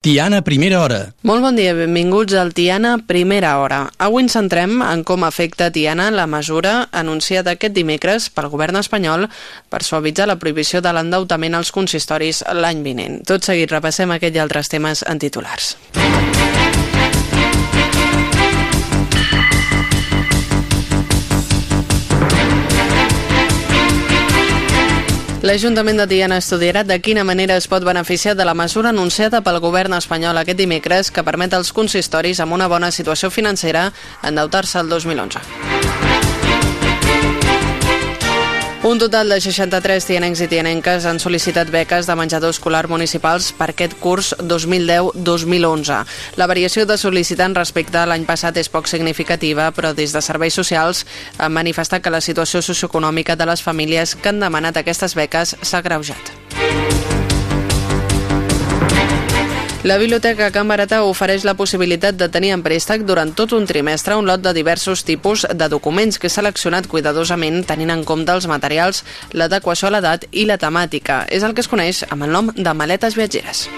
Tiana Primera Hora. Molt bon dia, benvinguts al Tiana Primera Hora. Avui ens centrem en com afecta Tiana la mesura anunciada aquest dimecres pel govern espanyol per suavitzar la prohibició de l'endeutament als consistoris l'any vinent. Tot seguit repassem aquest i altres temes en titulars. L'Ajuntament de Tiana estudiarà de quina manera es pot beneficiar de la mesura anunciada pel govern espanyol aquest dimecres que permet als consistoris amb una bona situació financera endeutar-se el 2011. Un total de 63 tianencs i tianenques han sol·licitat beques de menjador escolar municipals per aquest curs 2010-2011. La variació de sol·licitants respecte a l'any passat és poc significativa, però des de serveis socials han manifestat que la situació socioeconòmica de les famílies que han demanat aquestes beques s'ha greujat. La Biblioteca Can Barata ofereix la possibilitat de tenir en préstec durant tot un trimestre un lot de diversos tipus de documents que he seleccionat cuidadosament tenint en compte els materials, l'adequació a l'edat i la temàtica. És el que es coneix amb el nom de maletes viatgeres.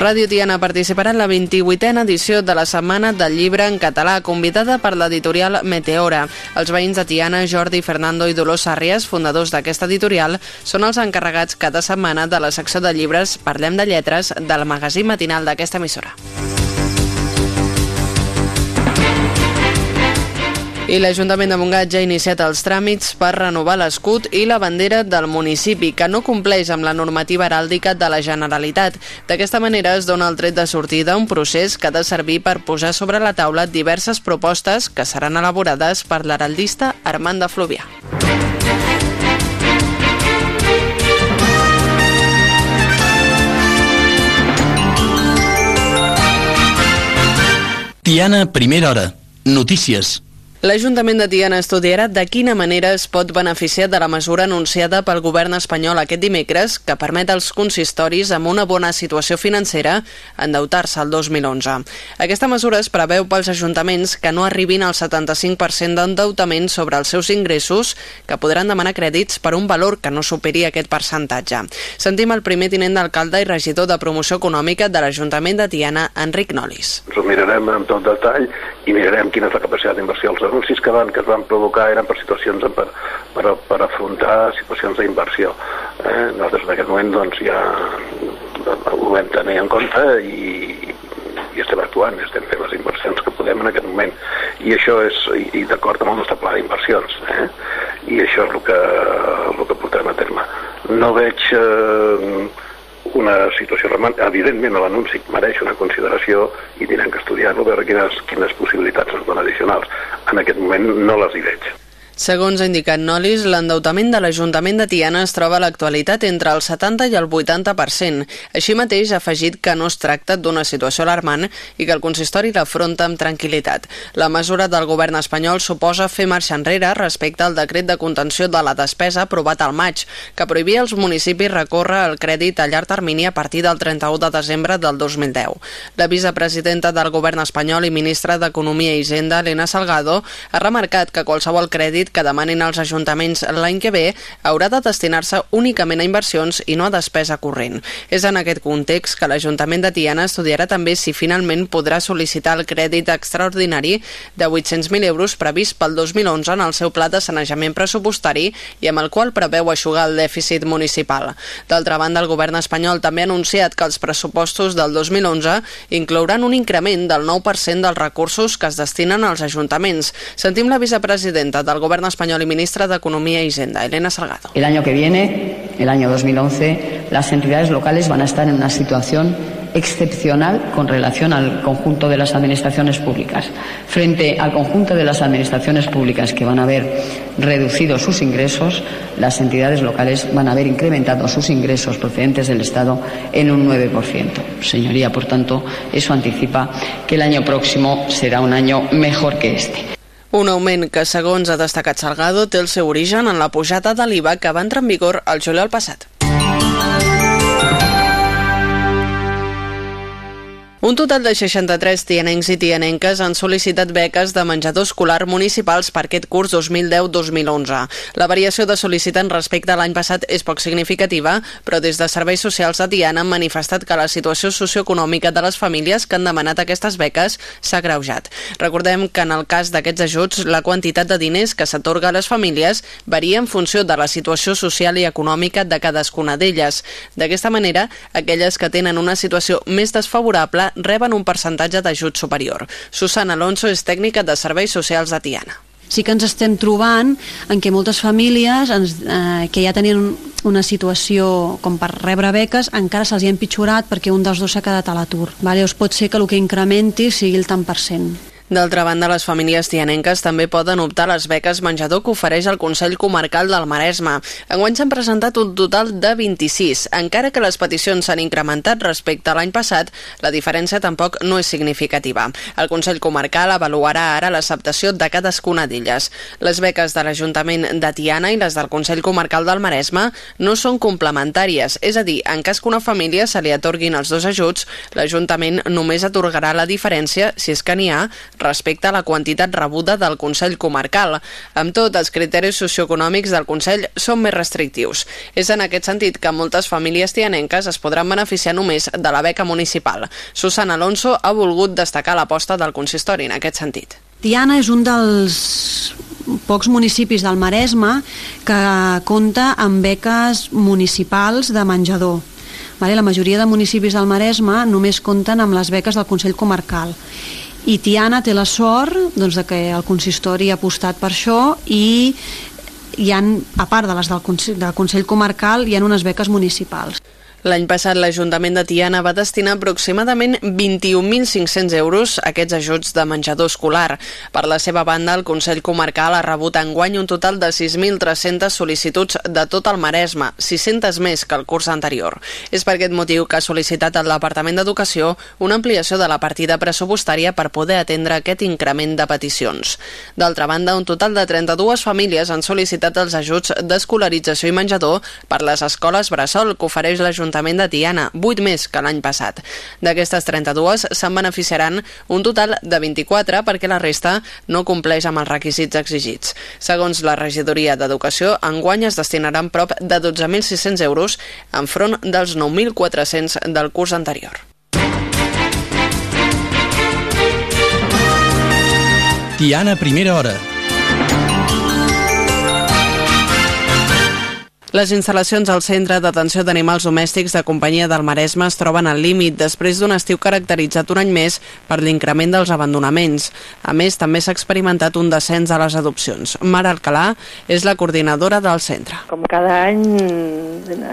Ràdio Tiana participarà en la 28a edició de la Setmana del Llibre en Català, convidada per l'editorial Meteora. Els veïns de Tiana, Jordi, Fernando i Dolors Sàrries, fundadors d'aquesta editorial, són els encarregats cada setmana de la secció de llibres Parlem de Lletres del magazín matinal d'aquesta emissora. I l'Ajuntament de Montgat ja ha iniciat els tràmits per renovar l'escut i la bandera del municipi, que no compleix amb la normativa heràldica de la Generalitat. D'aquesta manera es dona el tret de sortida un procés que ha de servir per posar sobre la taula diverses propostes que seran elaborades per l'heraldista Armand de Fluvià. Tiana Primera Hora. Notícies. L'Ajuntament de Tiana estudiarà de quina manera es pot beneficiar de la mesura anunciada pel govern espanyol aquest dimecres que permet als consistoris amb una bona situació financera endeutar-se el 2011. Aquesta mesura es preveu pels ajuntaments que no arribin al 75% d'endeutament sobre els seus ingressos que podran demanar crèdits per un valor que no superi aquest percentatge. Sentim el primer tinent d'alcalde i regidor de promoció econòmica de l'Ajuntament de Tiana, Enric Nolis. Ens ho mirarem amb tot detall i mirarem quina és la capacitat d'inversió els anuncis que, van, que es van provocar eren per situacions per, per, per afrontar situacions d'inversió. Eh? Nosaltres en aquest moment doncs, ja ho vam tenir en compte i, i estem actuant, estem fent les inversions que podem en aquest moment. I això és i, i d'acord amb el nostre pla d'inversions. Eh? I això és el que, el que portarem a terme. No veig eh, una situació remant. Evidentment, l'anunci mereix una consideració i tindrem que estudiar-lo, veure quines, quines possibilitats ens dona addicionals. En aquest moment no les hi veig. Segons ha indicat Nolis, l'endeutament de l'Ajuntament de Tiana es troba a l'actualitat entre el 70 i el 80%. Així mateix ha afegit que no es tracta d'una situació alarmant i que el consistori l'afronta amb tranquil·litat. La mesura del govern espanyol suposa fer marxa enrere respecte al decret de contenció de la despesa aprovat al maig, que prohibia als municipis recórrer el crèdit a llarg termini a partir del 31 de desembre del 2010. La vicepresidenta del govern espanyol i ministra d'Economia i Hisenda, Elena Salgado, ha remarcat que qualsevol crèdit que demanin als ajuntaments l'any que ve haurà de destinar-se únicament a inversions i no a despesa corrent. És en aquest context que l'Ajuntament de Tiana estudiarà també si finalment podrà sol·licitar el crèdit extraordinari de 800.000 euros previst pel 2011 en el seu pla de sanejament pressupostari i amb el qual preveu aixugar el dèficit municipal. D'altra banda, el govern espanyol també ha anunciat que els pressupostos del 2011 inclouran un increment del 9% dels recursos que es destinen als ajuntaments. Sentim la vicepresidenta del govern español y ministra de Economía y Hisenda, Elena Salgado. El año que viene, el año 2011, las entidades locales van a estar en una situación excepcional con relación al conjunto de las administraciones públicas. Frente al conjunto de las administraciones públicas que van a haber reducido sus ingresos, las entidades locales van a haber incrementado sus ingresos procedentes del Estado en un 9%. Señoría, por tanto, eso anticipa que el año próximo será un año mejor que este. Un augment que, segons ha destacat Salgado, té el seu origen en la pujada de l'IVA que va entrar en vigor el juliol passat. Un total de 63 tianencs i tianenques han sol·licitat beques de menjador escolar municipals per aquest curs 2010-2011. La variació de sol·licitants respecte a l'any passat és poc significativa, però des de Serveis Socials de Tiana han manifestat que la situació socioeconòmica de les famílies que han demanat aquestes beques s'ha greujat. Recordem que en el cas d'aquests ajuts, la quantitat de diners que s'atorga a les famílies varia en funció de la situació social i econòmica de cadascuna d'elles. D'aquesta manera, aquelles que tenen una situació més desfavorable reben un percentatge d'ajut superior. Susana Alonso és tècnica de Serveis Socials de Tiana sí que ens estem trobant en què moltes famílies ens, eh, que ja tenien una situació com per rebre beques encara se'ls ha empitjorat perquè un dels dos s'ha quedat a l'atur. Vale? Llavors pot ser que el que incrementi sigui el tant per cent. D'altra banda, les famílies tianenques també poden optar a les beques menjador que ofereix el Consell Comarcal del Maresme. Enguany s'han presentat un total de 26. Encara que les peticions s'han incrementat respecte a l'any passat, la diferència tampoc no és significativa. El Consell Comarcal avaluarà ara l'acceptació de cadascuna d'elles. Les beques de l'Ajuntament de Tiana i les del Consell Comarcal del Maresme no són complementàries, és a dir, en cas que una família se li atorguin els dos ajuts, l'Ajuntament només atorgarà la diferència, si és que n'hi ha, respecte a la quantitat rebuda del Consell Comarcal. Amb tot, els criteris socioeconòmics del Consell són més restrictius. És en aquest sentit que moltes famílies tianenques es podran beneficiar només de la beca municipal. Susana Alonso ha volgut destacar l'aposta del consistori en aquest sentit. Tiana és un dels pocs municipis del Maresme que compta amb beques municipals de menjador. Vale? La majoria de municipis del Maresme només compten amb les beques del Consell Comarcal i Tiana té la sort doncs, de que el consistori ha apostat per això i hi han, a part de les del Consell, del Consell Comarcal, hi ha unes beques municipals. L'any passat l'Ajuntament de Tiana va destinar aproximadament 21.500 euros a aquests ajuts de menjador escolar. Per la seva banda, el Consell Comarcal ha rebut enguany un total de 6.300 sol·licituds de tot el Maresme, 600 més que el curs anterior. És per aquest motiu que ha sol·licitat al Departament d'Educació una ampliació de la partida pressupostària per poder atendre aquest increment de peticions. D'altra banda, un total de 32 famílies han sol·licitat els ajuts d'escolarització i menjador per les escoles Bressol que ofereix l'Ajuntament l'Ajuntament de Tiana, 8 més que l'any passat. D'aquestes 32 se'n beneficiaran un total de 24 perquè la resta no compleix amb els requisits exigits. Segons la regidoria d'Educació, enguany es destinaran prop de 12.600 euros enfront dels 9.400 del curs anterior. Tiana, primera hora. Les instal·lacions al Centre d'Atenció d'Animals Domèstics de Companyia del Maresme es troben al límit després d'un estiu caracteritzat un any més per l'increment dels abandonaments. A més, també s'ha experimentat un descens a les adopcions. Mara Alcalà és la coordinadora del centre. Com cada any,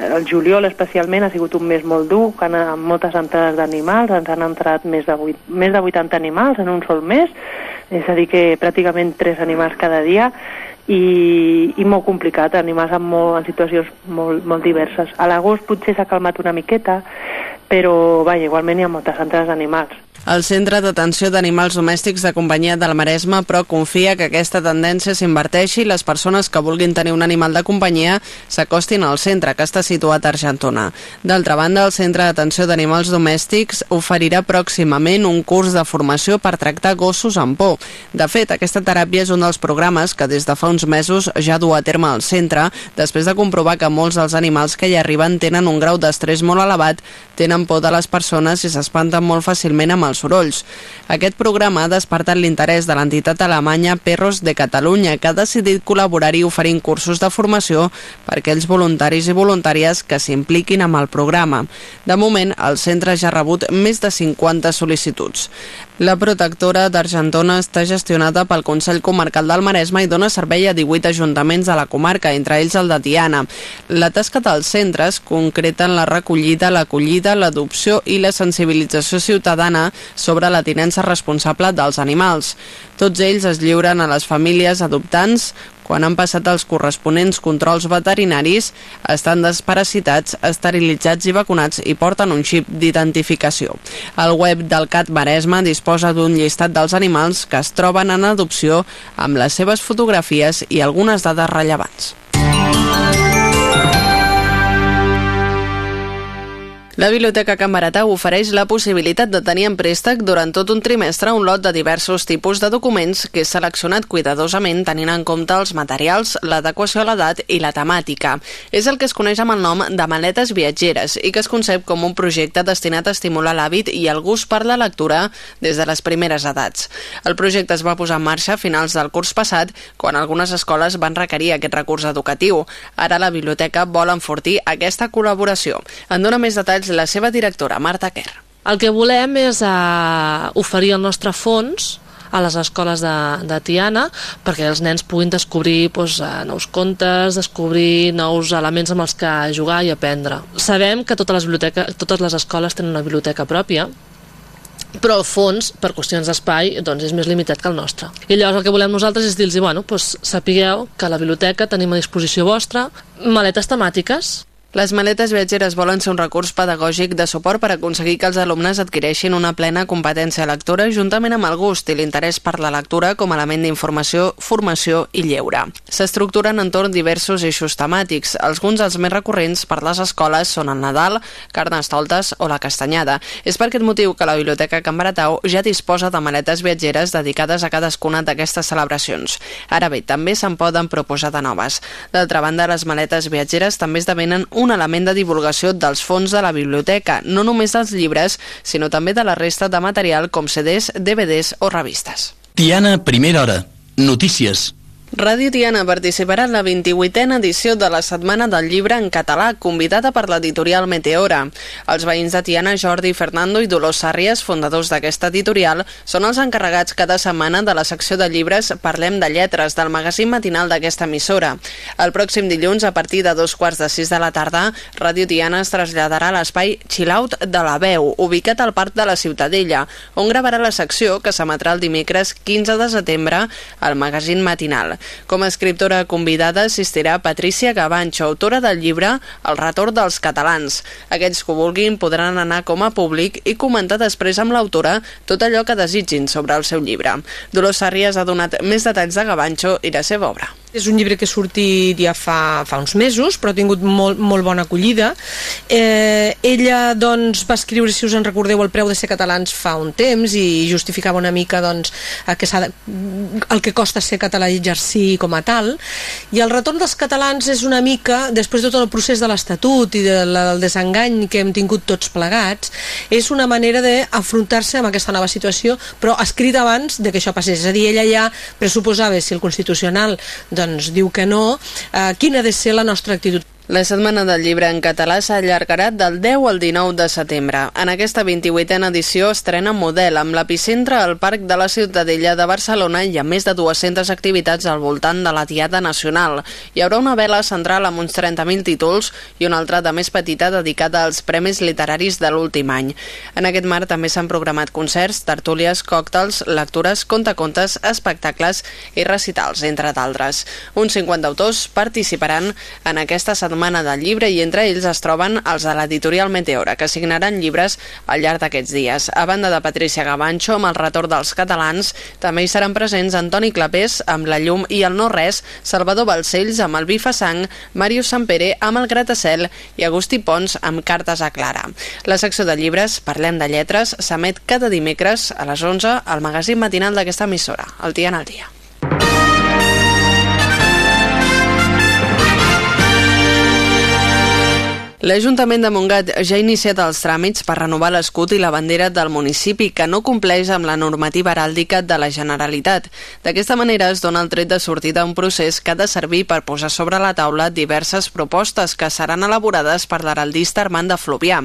el juliol especialment ha sigut un mes molt dur, que amb moltes entrades d'animals, ens han entrat més de, 8, més de 80 animals en un sol mes, és a dir que pràcticament 3 animals cada dia, i, i molt complicat, animals en, molt, en situacions molt, molt diverses. A l'agost potser s'ha calmat una miqueta, però vaja, igualment hi ha moltes entrades d'animals. El Centre d'Atenció d'Animals Domèstics de Companyia del Maresme, però, confia que aquesta tendència s'inverteixi i les persones que vulguin tenir un animal de companyia s'acostin al centre, que està situat a Argentona. D'altra banda, el Centre d'Atenció d'Animals Domèstics oferirà pròximament un curs de formació per tractar gossos amb por. De fet, aquesta teràpia és un dels programes que des de fa uns mesos ja du a terme al centre, després de comprovar que molts dels animals que hi arriben tenen un grau d'estrès molt elevat, tenen por de les persones i s'espanten molt fàcilment amb els sorolls. Aquest programa ha despertat l'interès de l'entitat alemanya Perros de Catalunya, que ha decidit col·laborar-hi oferint cursos de formació per aquells voluntaris i voluntàries que s'impliquin amb el programa. De moment, el centre ja ha rebut més de 50 sol·licituds. La protectora d'Argentona està gestionada pel Consell Comarcal del Maresme i dona servei a 18 ajuntaments de la comarca, entre ells el de Tiana. La tasca dels centres concreta en la recollida, l'acollida, l'adopció i la sensibilització ciutadana sobre la tinença responsable dels animals. Tots ells es lliuren a les famílies adoptants quan han passat els corresponents controls veterinaris, estan desparasitats, esterilitzats i vacunats i porten un xip d'identificació. El web del CAT Maresme disposa d'un llistat dels animals que es troben en adopció amb les seves fotografies i algunes dades rellevants. La Biblioteca Can Baratau ofereix la possibilitat de tenir en préstec durant tot un trimestre un lot de diversos tipus de documents que és seleccionat cuidadosament tenint en compte els materials, l'adequació a l'edat i la temàtica. És el que es coneix amb el nom de maletes viatgeres i que es concep com un projecte destinat a estimular l'hàbit i el gust per la lectura des de les primeres edats. El projecte es va posar en marxa a finals del curs passat quan algunes escoles van requerir aquest recurs educatiu. Ara la biblioteca vol enfortir aquesta col·laboració. En dona més detalls la seva directora, Marta Kerr. El que volem és uh, oferir el nostre fons a les escoles de, de Tiana perquè els nens puguin descobrir doncs, nous contes, descobrir nous elements amb els que jugar i aprendre. Sabem que totes les, totes les escoles tenen una biblioteca pròpia, però el fons, per qüestions d'espai, doncs és més limitat que el nostre. I llavors el que volem nosaltres és dir-los, bueno, doncs sapigueu que a la biblioteca tenim a disposició vostra maletes temàtiques, les maletes viatgeres volen ser un recurs pedagògic de suport per aconseguir que els alumnes adquireixin una plena competència lectora juntament amb el gust i l'interès per la lectura com a element d'informació, formació i lleure. S'estructuren entorn diversos eixos temàtics. Alguns dels més recurrents per les escoles són el Nadal, Carnestoltes o la Castanyada. És per aquest motiu que la Biblioteca Can Baratau ja disposa de maletes viatgeres dedicades a cadascuna d'aquestes celebracions. Ara bé, també se'n poden proposar de noves. D'altra banda, les maletes viatgeres també esdevenen un element de divulgació dels fons de la biblioteca, no només dels llibres, sinó també de la resta de material com CDs, DVDs o revistes. Tiana, primera hora. Notícies. Ràdio Tiana participarà en la 28a edició de la Setmana del Llibre en català, convidada per l'editorial Meteora. Els veïns de Tiana, Jordi Fernando i Dolors Sàrries, fundadors d'aquesta editorial, són els encarregats cada setmana de la secció de llibres Parlem de Lletres, del magazín matinal d'aquesta emissora. El pròxim dilluns, a partir de dos quarts de sis de la tarda, Ràdio Tiana es traslladarà a l'espai Chill Out de la Veu, ubicat al Parc de la Ciutadella, on gravarà la secció que s'emetrà el dimecres 15 de setembre al magazín matinal. Com a escriptora convidada assistirà Patricia Gavancho, autora del llibre El retorn dels catalans. Aquells que vulguin podran anar com a públic i comentar després amb l'autora tot allò que desitgin sobre el seu llibre. Dolors Sàrries ha donat més detalls de Gavancho i la seva obra. És un llibre que ha sortit ja fa, fa uns mesos, però ha tingut molt, molt bona acollida. Eh, ella doncs, va escriure, si us en recordeu, El preu de ser catalans fa un temps i justificava una mica doncs, que de, el que costa ser català i exercir com a tal. I el retorn dels catalans és una mica, després de tot el procés de l'Estatut i de la, del desengany que hem tingut tots plegats, és una manera d'afrontar-se amb aquesta nova situació, però escrit abans de que això passés. És a dir, ella ja pressuposava si el Constitucional doncs, diu que no, eh, quina ha de ser la nostra actitud. La Setmana del Llibre en català s'allargarà del 10 al 19 de setembre. En aquesta 28a edició estrena Model, amb l'epicentre al Parc de la Ciutadella de Barcelona i amb més de 200 activitats al voltant de la Diada Nacional. Hi haurà una vela central amb uns 30.000 títols i una altra de més petita dedicada als Premis Literaris de l'últim any. En aquest marc també s'han programat concerts, tertúlies, còctels, lectures, contacontes, espectacles i recitals, entre d'altres. Uns 50 autors participaran en aquesta setmana Setmana del Llibre i entre ells es troben els de l'editorial Meteora, que signaran llibres al llarg d'aquests dies. A banda de Patricia Gavancho, amb el retorn dels catalans, també hi seran presents Antoni Clapés, amb La llum i el no-res, Salvador Balcells, amb el Bifa Sang, Màrius Sampere, amb el Gratacel i Agustí Pons, amb Cartes a Clara. La secció de llibres, Parlem de lletres, s'emet cada dimecres a les 11 al magazín matinal d'aquesta emissora, el Dia en el Dia. L'Ajuntament de Montgat ja ha iniciat els tràmits per renovar l'escut i la bandera del municipi que no compleix amb la normativa heràldica de la Generalitat. D'aquesta manera es dona el tret de sortida a un procés que ha de servir per posar sobre la taula diverses propostes que seran elaborades per l'heraldista Armand de Fluvià.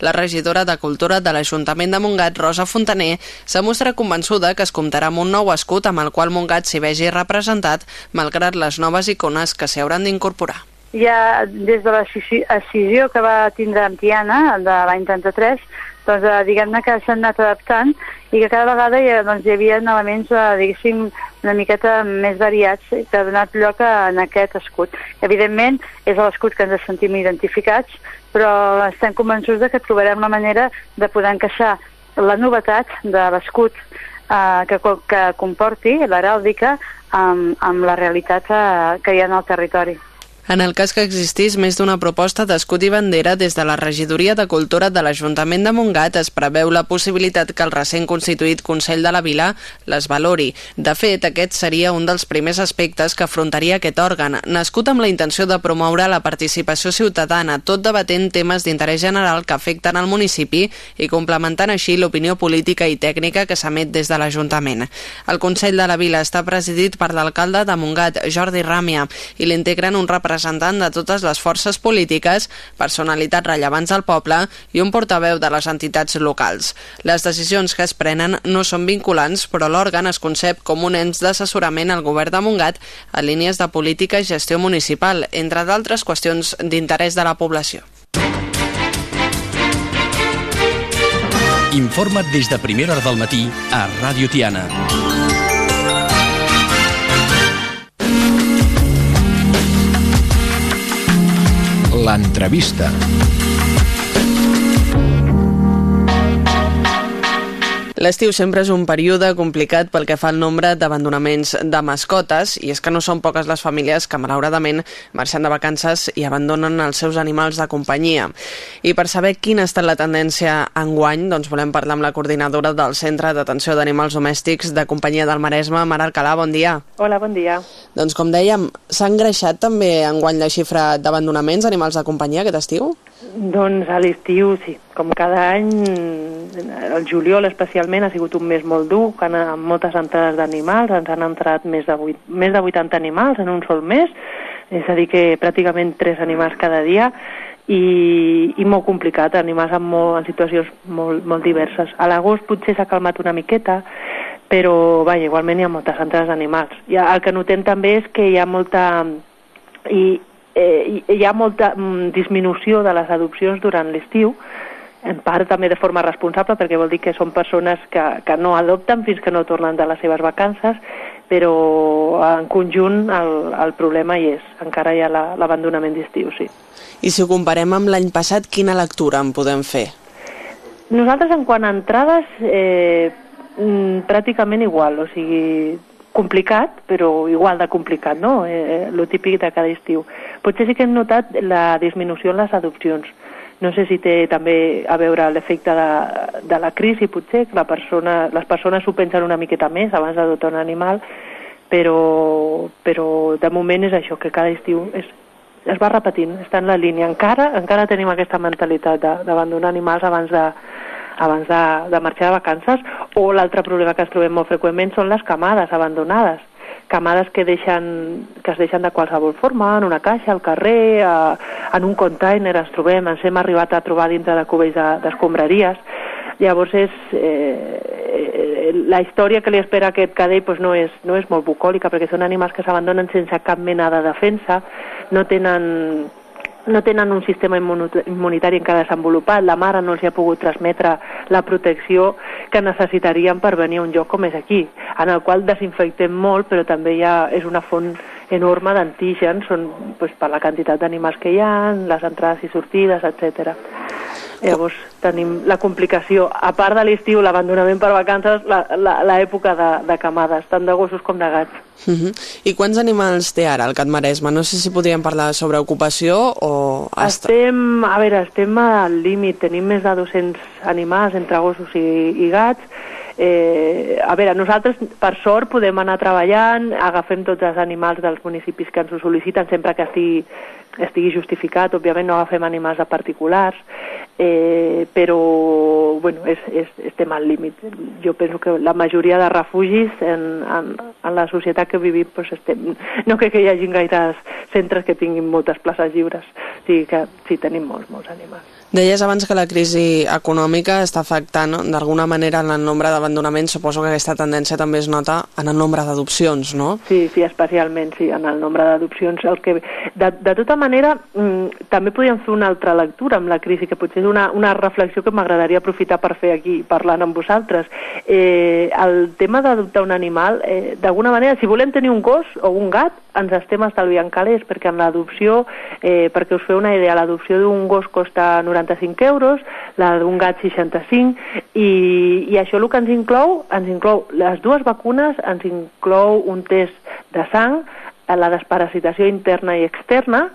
La regidora de Cultura de l'Ajuntament de Montgat, Rosa Fontaner, s'ha mostrat convençuda que es comptarà amb un nou escut amb el qual Montgat s'hi vegi representat, malgrat les noves icones que s'hi hauran d'incorporar ja des de l'escissió que va tindre amb Tiana, de l'any 33, doncs eh, diguem-ne que s'han anat adaptant i que cada vegada hi, doncs, hi havia elements, eh, diguéssim, una miqueta més variats que ha donat lloc a, en aquest escut. Evidentment, és l'escut que ens sentim identificats, però estem convençuts de que trobarem la manera de poder encaixar la novetat de l'escut eh, que, que comporti l'heràldica amb, amb la realitat eh, que hi ha en el territori. En el cas que existís més d'una proposta d'escut i bandera des de la Regidoria de Cultura de l'Ajuntament de Montgat es preveu la possibilitat que el recent constituït Consell de la Vila les valori. De fet, aquest seria un dels primers aspectes que afrontaria aquest òrgan, nascut amb la intenció de promoure la participació ciutadana, tot debatent temes d'interès general que afecten al municipi i complementant així l'opinió política i tècnica que s'emet des de l'Ajuntament. El Consell de la Vila està presidit per l'alcalde de Montgat, Jordi Ràmia, i l'integren un representant representant de totes les forces polítiques, personalitats rellevants del poble i un portaveu de les entitats locals. Les decisions que es prenen no són vinculants, però l'òrgan es concep com un ens d'assessorament al govern de Montgat a línies de política i gestió municipal, entre d'altres qüestions d'interès de la població. Informa't des de primera hora del matí a Ràdio Tiana. L'entrevista. L'estiu sempre és un període complicat pel que fa al nombre d'abandonaments de mascotes i és que no són poques les famílies que malauradament marxen de vacances i abandonen els seus animals de companyia. I per saber quina ha estat la tendència enguany, doncs volem parlar amb la coordinadora del Centre d'Atenció d'Animals Domèstics de Companyia del Maresme, Mar Alcalà, bon dia. Hola, bon dia. Doncs com dèiem, s'ha engreixat també enguany la xifra d'abandonaments d'animals de companyia aquest estiu? Doncs a l'estiu, sí. Com cada any, el juliol especialment ha sigut un mes molt dur, que amb moltes entrades d'animals, ens han entrat més de, 8, més de 80 animals en un sol mes, és a dir que pràcticament 3 animals cada dia, i, i molt complicat, animals en, molt, en situacions molt, molt diverses. A l'agost potser s'ha calmat una miqueta, però vaja, igualment hi ha moltes entrades d'animals. El que notem també és que hi ha molta... I, eh, hi ha molta mm, disminució de les adopcions durant l'estiu, en part també de forma responsable, perquè vol dir que són persones que, que no adopten fins que no tornen de les seves vacances, però en conjunt el, el problema hi és, encara hi ha l'abandonament la, d'estiu, sí. I si ho comparem amb l'any passat, quina lectura en podem fer? Nosaltres, en quant a entrades, eh, mm, pràcticament igual, o sigui, complicat, però igual de complicat, no? Eh, lo típic de cada estiu. Potser sí que hem notat la disminució en les adopcions. No sé si té també a veure l'efecte de, de la crisi, potser, que la persona, les persones s'ho pensen una miqueta més abans d'adoptar un animal, però, però de moment és això, que cada estiu és, es va repetint, està en la línia. Encara encara tenim aquesta mentalitat d'abandonar animals abans de, abans de, de marxar de vacances, o l'altre problema que ens trobem molt freqüentment són les camades abandonades camades que, deixen, que es deixen de qualsevol forma, en una caixa, al carrer, a, en un container ens trobem, ens hem arribat a trobar dintre de cubells d'escombraries. De, Llavors, és, eh, la història que li espera aquest cadell pues, no, és, no és molt bucòlica, perquè són animals que s'abandonen sense cap mena de defensa, no tenen no tenen un sistema immunitari encara desenvolupat, la mare no els ha pogut transmetre la protecció que necessitarien per venir a un lloc com és aquí, en el qual desinfectem molt, però també ha, és una font enorme d'antígens, són pues, per la quantitat d'animals que hi ha, les entrades i sortides, etc. Llavors tenim la complicació, a part de l'estiu, l'abandonament per vacances, l'època de, de camades, tant de gossos com de gats. Uh -huh. I quants animals té ara el Cat Maresme? No sé si podríem parlar sobre ocupació o... Estem, a veure, estem al límit, tenim més de 200 animals entre gossos i, i gats, Eh, a veure, nosaltres, per sort, podem anar treballant, agafem tots els animals dels municipis que ens ho sol·liciten sempre que estigui, estigui justificat, òbviament no agafem animals de particulars, eh, però bueno, és, és, estem al límit. Jo penso que la majoria de refugis en, en, en la societat que vivim pues estem, no crec que hi hagi gaires centres que tinguin moltes places lliures, o sigui que sí, tenim molts, molts animals. Deies abans que la crisi econòmica està afectant d'alguna manera en el nombre d'abandonaments. Suposo que aquesta tendència també es nota en el nombre d'adopcions, no? Sí, sí, especialment, sí, en el nombre d'adopcions. El que... de, de tota manera, mmm, també podríem fer una altra lectura amb la crisi, que potser és una, una reflexió que m'agradaria aprofitar per fer aquí, parlant amb vosaltres. Eh, el tema d'adoptar un animal, eh, d'alguna manera, si volem tenir un gos o un gat, ens estem estalviant calés, perquè en l'adopció, eh, perquè us feu una idea, l'adopció d'un gos costa 95 euros, la d'un gat 65, i, i això el que ens inclou, ens inclou les dues vacunes, ens inclou un test de sang, la desparasitació interna i externa,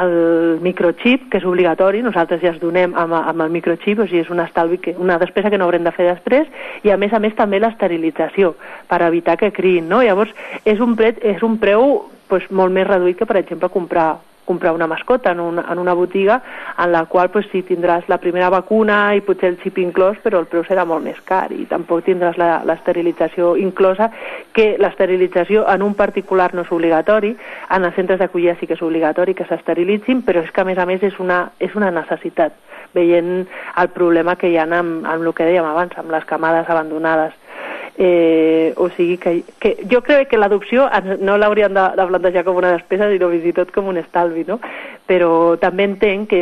el microchip, que és obligatori, nosaltres ja es donem amb, amb el microchip, o sigui, és un estalvi que, una despesa que no haurem de fer després, i a més a més també l'esterilització, per evitar que criïn, no? Llavors, és un, pre, és un preu pues, molt més reduït que, per exemple, comprar comprar una mascota en una, en una botiga en la qual pues, sí, tindràs la primera vacuna i potser el xip inclòs, però el preu serà molt més car i tampoc tindràs l'esterilització inclosa, que l'esterilització en un particular no és obligatori, en els centres d'acollida sí que és obligatori que s'esterilitzin, però és que a més a més és una, és una necessitat, veient el problema que hi ha amb, amb el que dèiem abans, amb les camades abandonades Eh, o sigui que, que jo crec que l'adopció no l'hauríem de, de plantejar com una despesa, sinó fins i tot com un estalvi, no? Però també entenc que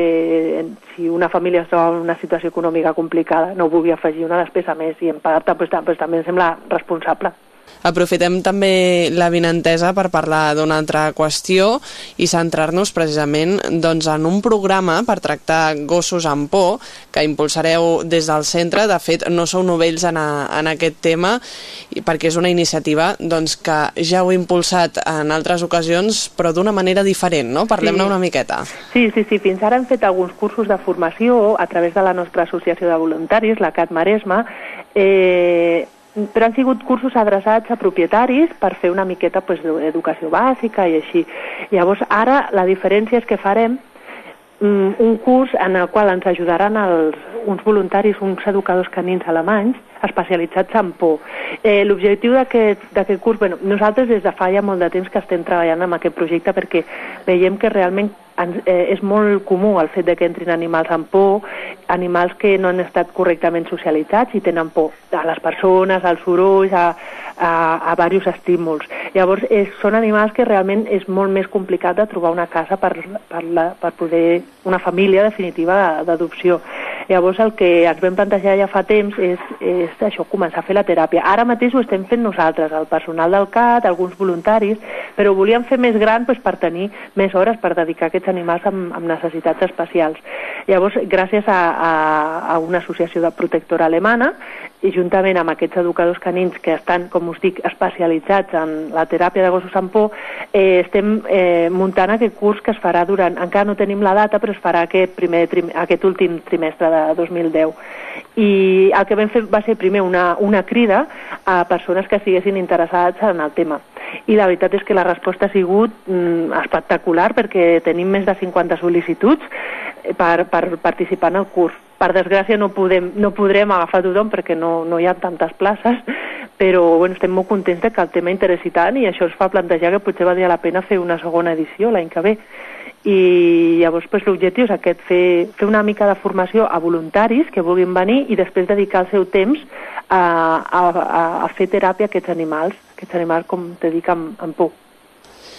si una família es troba en una situació econòmica complicada no vulgui afegir una despesa més i en part pues, pues, també em sembla responsable. Aprofitem també la vinentesa per parlar d'una altra qüestió i centrar-nos precisament doncs, en un programa per tractar gossos amb por que impulsareu des del centre. De fet, no sou novells en, a, en aquest tema perquè és una iniciativa doncs, que ja heu impulsat en altres ocasions però d'una manera diferent, no? Parlem-ne sí. una miqueta. Sí, sí, sí. Fins ara hem fet alguns cursos de formació a través de la nostra associació de voluntaris, la CAT Maresma, eh, però han sigut cursos adreçats a propietaris per fer una miqueta pues, d'educació bàsica i així. Llavors, ara la diferència és que farem mm, un curs en el qual ens ajudaran els, uns voluntaris, uns educadors canins alemanys, especialitzats en por. Eh, L'objectiu d'aquest curs, bueno, nosaltres des de fa ja molt de temps que estem treballant amb aquest projecte perquè veiem que realment ens, eh, és molt comú el fet de que entrin animals amb por, animals que no han estat correctament socialitzats i tenen por a les persones, als sorolls, a, a, a diversos estímuls. Llavors, és, són animals que realment és molt més complicat de trobar una casa per, per, la, per poder, una família definitiva d'adopció. Llavors, el que ens vam plantejar ja fa temps és, és això, començar a fer la teràpia. Ara mateix ho estem fent nosaltres, el personal del CAT, alguns voluntaris, però ho volíem fer més gran doncs, per tenir més hores per dedicar a aquests animals amb, amb necessitats especials. Llavors, gràcies a, a, a una associació de protectora alemana, i juntament amb aquests educadors canins que estan, com us dic, especialitzats en la teràpia de gossos amb por, eh, estem eh, muntant aquest curs que es farà durant, encara no tenim la data, però es farà aquest, primer, aquest últim trimestre de 2010. I el que vam fer va ser primer una, una crida a persones que estiguessin interessats en el tema. I la veritat és que la resposta ha sigut mm, espectacular perquè tenim més de 50 sol·licituds per, per participar en el curs per desgràcia no, podem, no podrem agafar tothom perquè no, no hi ha tantes places, però bueno, estem molt contents que el tema interessi tant i això ens fa plantejar que potser valdria la pena fer una segona edició l'any que ve. I llavors pues, l'objectiu és aquest, fer, fer una mica de formació a voluntaris que vulguin venir i després dedicar el seu temps a, a, a fer teràpia a aquests animals, aquests animals, com te dic, amb, amb por.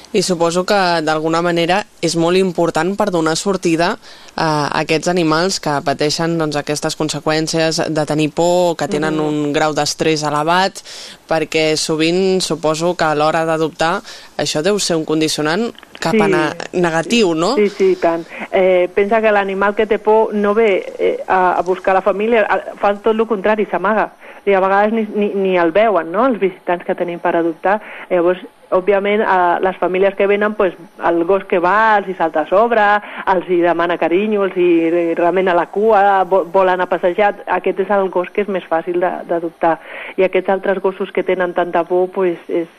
I suposo que d'alguna manera és molt important per donar sortida a aquests animals que pateixen doncs, aquestes conseqüències de tenir por, que tenen mm. un grau d'estrès elevat, perquè sovint suposo que a l'hora d'adoptar això deu ser un condicionant cap sí, a negatiu, no? Sí, sí, tant. Eh, pensa que l'animal que té por no ve eh, a, a buscar la família, fa tot el contrari, s'amaga. I a vegades ni, ni, ni el veuen, no?, els visitants que tenim per adoptar. Llavors, òbviament, a les famílies que venen, pues, el gos que va els hi salta a sobre, els hi demana carinyo, els hi remena la cua, vol anar a passejar. Aquest és el gos que és més fàcil d'adoptar. I aquests altres gossos que tenen tanta por, pues, és,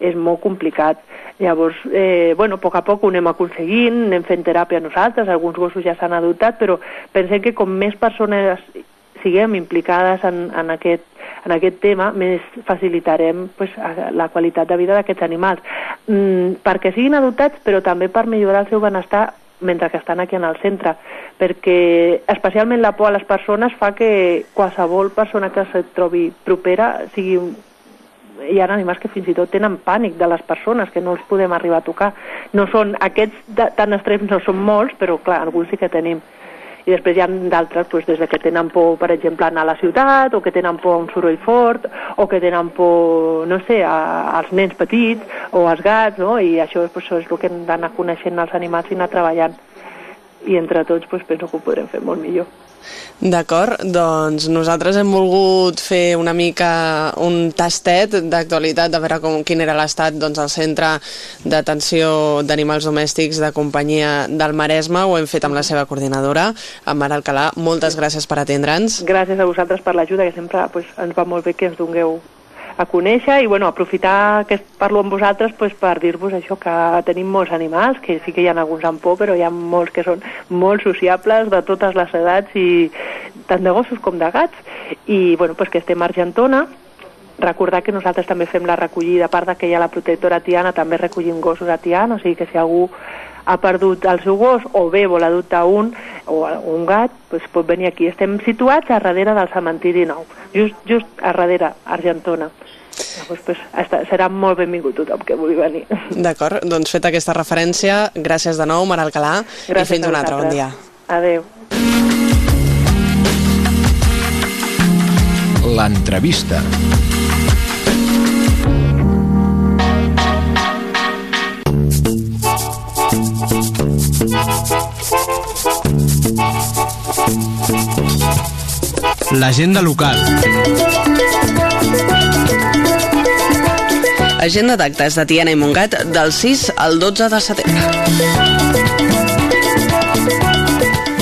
és molt complicat. Llavors, eh, bueno, a poc a poc ho anem aconseguint, anem fent teràpia nosaltres, alguns gossos ja s'han adoptat, però pensem que com més persones siguem implicades en, en aquest en aquest tema més facilitarem pues, la qualitat de vida d'aquests animals. Mm, perquè siguin adoptats, però també per millorar el seu benestar mentre que estan aquí en el centre, perquè especialment la por a les persones fa que qualsevol persona que se trobi propera sigui hi ha animals que fins i tot tenen pànic de les persones, que no els podem arribar a tocar. No són, aquests de, tan extrems no són molts, però clar, alguns sí que tenim i després hi ha d'altres doncs, des de que tenen por, per exemple, anar a la ciutat, o que tenen por a un soroll fort, o que tenen por, no sé, a, als nens petits, o als gats, no? i això, doncs, és el que hem d'anar coneixent els animals i anar treballant. i entre tots doncs, penso que ho podrem fer molt millor. D'acord, doncs nosaltres hem volgut fer una mica un tastet d'actualitat, de veure com, quin era l'estat doncs, al centre d'atenció d'animals domèstics de companyia del Maresme, ho hem fet amb la seva coordinadora, amb Mara Alcalà. Moltes gràcies per atendre'ns. Gràcies a vosaltres per l'ajuda, que sempre pues, ens va molt bé que ens dongueu a conèixer i bueno, aprofitar que parlo amb vosaltres pues, per dir-vos això que tenim molts animals, que sí que hi ha alguns amb por, però hi ha molts que són molt sociables de totes les edats i tant de gossos com de gats. I bueno, pues, que estem a Argentona. Recordar que nosaltres també fem la recollida, a part que hi ha la protectora Tiana, també recollim gossos a Tiana, o sigui que si algú ha perdut el seu gos o bé vol adoptar un o un gat, doncs pot venir aquí. Estem situats a darrere del cementiri nou, just, just a darrere, Argentona. Llavors, pues, està, serà molt benvingut tothom que vulgui venir. D'acord, doncs feta aquesta referència, gràcies de nou, Mara Alcalà, gràcies i fins un altre bon dia. Adeu. L'entrevista. L'agenda local. Agenda d'actes de Tiana i Montgat del 6 al 12 de setembre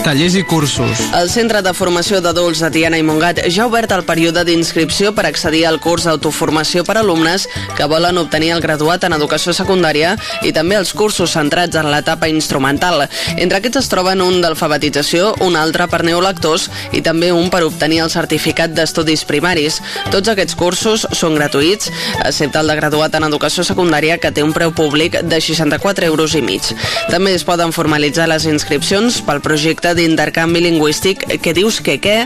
tallers i cursos. El Centre de Formació d'Adults de Tiana i Montgat ja ha obert el període d'inscripció per accedir al curs d'autoformació per alumnes que volen obtenir el graduat en educació secundària i també els cursos centrats en l'etapa instrumental. Entre aquests es troben un d'alfabetització, un altre per neolectors i també un per obtenir el certificat d'estudis primaris. Tots aquests cursos són gratuïts, excepte el de graduat en educació secundària que té un preu públic de 64 euros i mig. També es poden formalitzar les inscripcions pel projecte d'intercanvi lingüístic que dius que què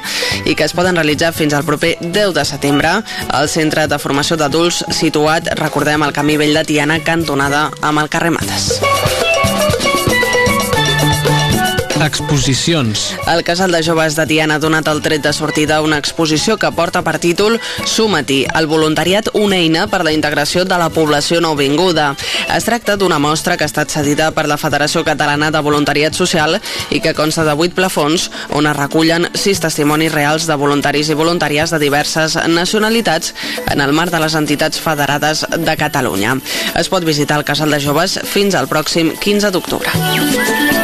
i que es poden realitzar fins al proper 10 de setembre al Centre de Formació d'Adults situat, recordem, al Camí Vell de Tiana, cantonada amb el carrer Mates. Exposicions. El Casal de Joves de Tiana ha donat el tret de sortida a una exposició que porta per títol Sumati, el voluntariat una eina per la integració de la població nouvinguda. Es tracta d'una mostra que ha estat cedida per la Federació Catalana de Voluntariat Social i que consta de vuit plafons on es recullen sis testimonis reals de voluntaris i voluntàries de diverses nacionalitats en el marc de les entitats federades de Catalunya. Es pot visitar el Casal de Joves fins al pròxim 15 d'octubre.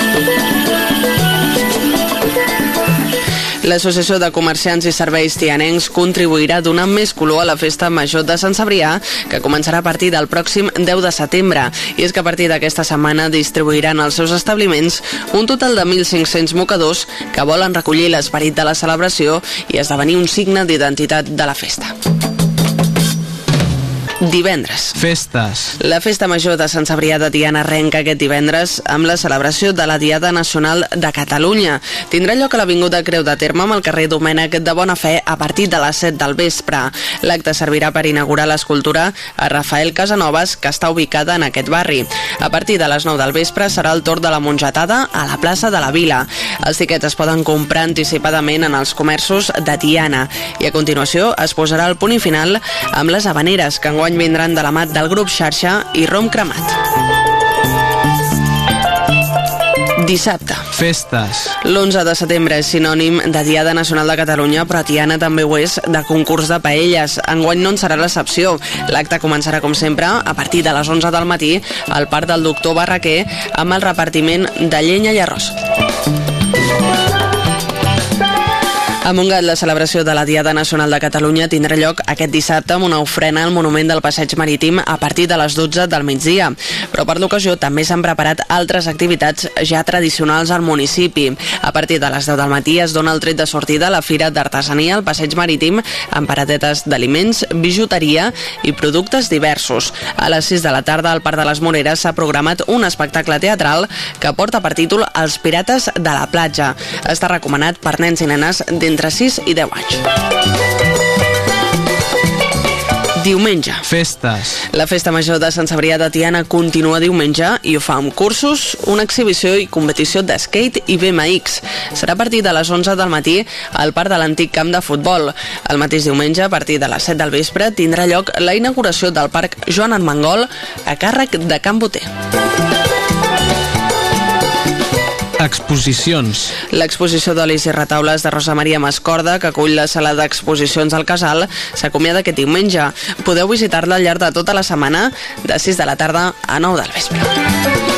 L'Associació de Comerciants i Serveis Tianencs contribuirà donant més color a la festa major de Sant Cebrià, que començarà a partir del pròxim 10 de setembre. I és que a partir d'aquesta setmana distribuiran als seus establiments un total de 1.500 mocadors que volen recollir l'esperit de la celebració i esdevenir un signe d'identitat de la festa divendres. Festes. La festa major de Sant Cebrià de Tiana arrenca aquest divendres amb la celebració de la Diada Nacional de Catalunya. Tindrà lloc a l'Avinguda Creu de Terme amb el carrer Domènec de Bona Fe a partir de les 7 del vespre. L'acte servirà per inaugurar l'escultura a Rafael Casanovas, que està ubicada en aquest barri. A partir de les 9 del vespre serà el torn de la mongetada a la plaça de la Vila. Els tiquets es poden comprar anticipadament en els comerços de Tiana i a continuació es posarà el punt i final amb les habaneres que enguany enguany vindran de la mat del grup Xarxa i Rom Cremat. Dissabte. Festes. L'11 de setembre és sinònim de Diada Nacional de Catalunya, però Tiana també ho és de concurs de paelles. Enguany no en serà l'excepció. L'acte començarà, com sempre, a partir de les 11 del matí al Parc del Doctor Barraquer amb el repartiment de llenya i arròs. A Montgat, la celebració de la Diada Nacional de Catalunya tindrà lloc aquest dissabte amb una ofrena al Monument del Passeig Marítim a partir de les 12 del migdia. Però per l'ocasió també s'han preparat altres activitats ja tradicionals al municipi. A partir de les 10 del matí es dona el tret de sortida a la Fira d'Artesania al Passeig Marítim amb paradetes d'aliments, bijuteria i productes diversos. A les 6 de la tarda al Parc de les Moreres s'ha programat un espectacle teatral que porta per títol Els Pirates de la Platja. Està recomanat per nens i nenes d'entre entre 6 i 10 anys. Diumenge. Festes. La festa major de Sant Cebrià de Tiana continua diumenge i ho fa amb cursos, una exhibició i competició de skate i BMX. Serà a partir de les 11 del matí al parc de l'antic camp de futbol. El mateix diumenge, a partir de les 7 del vespre, tindrà lloc la inauguració del parc Joan Armengol a càrrec de Can Boter. Exposicions. L'exposició d'olis i retaules de Rosa Maria Mascorda, que acull la sala d'exposicions al Casal, s'acomiada aquest diumenge. Podeu visitar-la al llarg de tota la setmana, de 6 de la tarda a 9 del vespre.